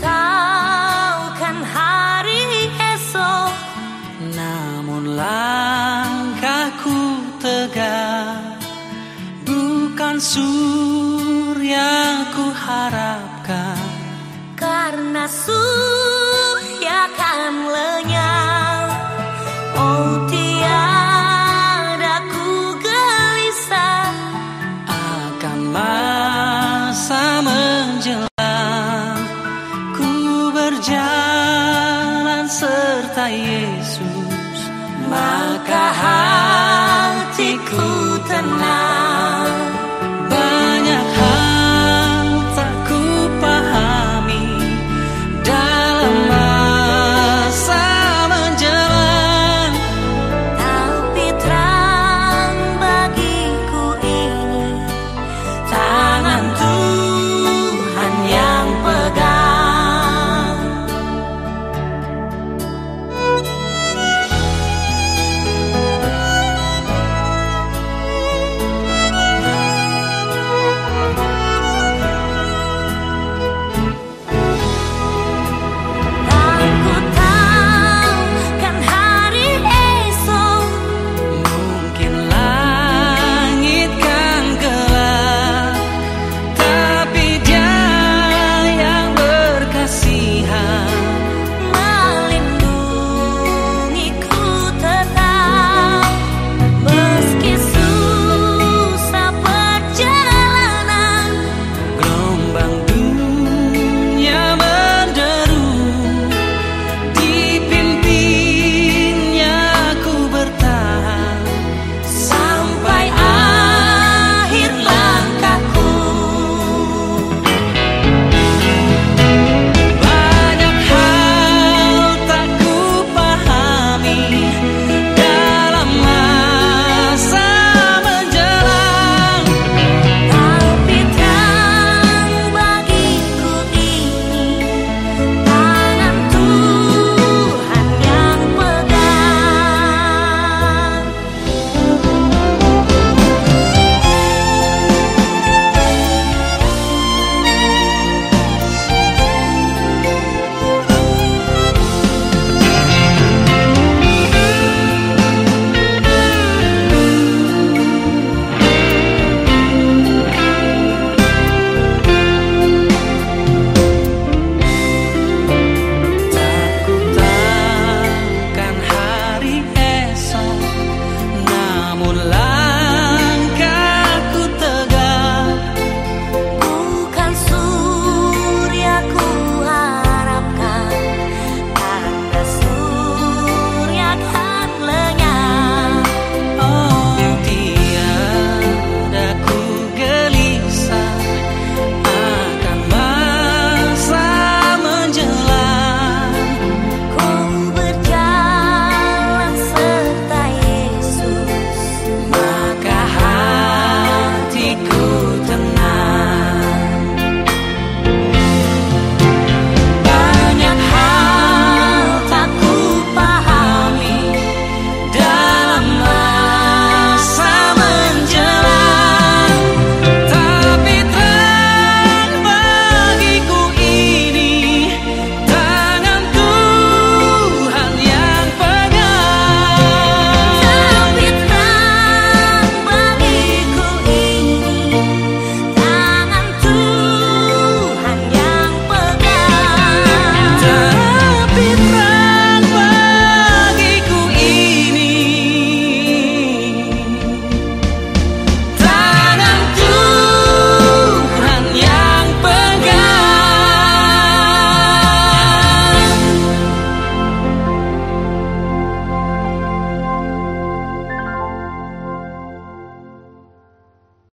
tahu kan hari esok Namun langkahku tegak. Bukan sur yang ku harapkan Karena sur akan lenyap. Yesus. Maka hatiku